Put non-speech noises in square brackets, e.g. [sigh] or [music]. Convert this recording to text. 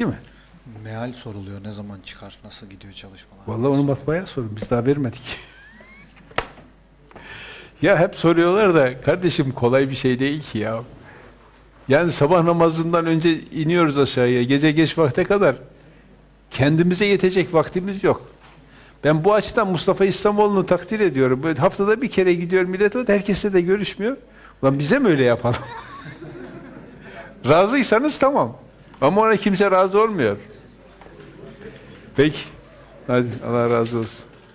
Bitti mi? Meal soruluyor. Ne zaman çıkar? Nasıl gidiyor çalışmalar? Vallahi onu matbaaya sorun. Biz daha vermedik. [laughs] ya hep soruyorlar da kardeşim kolay bir şey değil ki ya. Yani sabah namazından önce iniyoruz aşağıya. Gece geç vakte kadar kendimize yetecek vaktimiz yok. Ben bu açıdan Mustafa İslamoğlu'nu takdir ediyorum. Böyle haftada bir kere gidiyor millet o herkesle de görüşmüyor. Ulan bize mi öyle yapalım? [laughs] Razıysanız tamam. Ama ona kimse razı olmuyor. Peki. Hadi Allah razı olsun.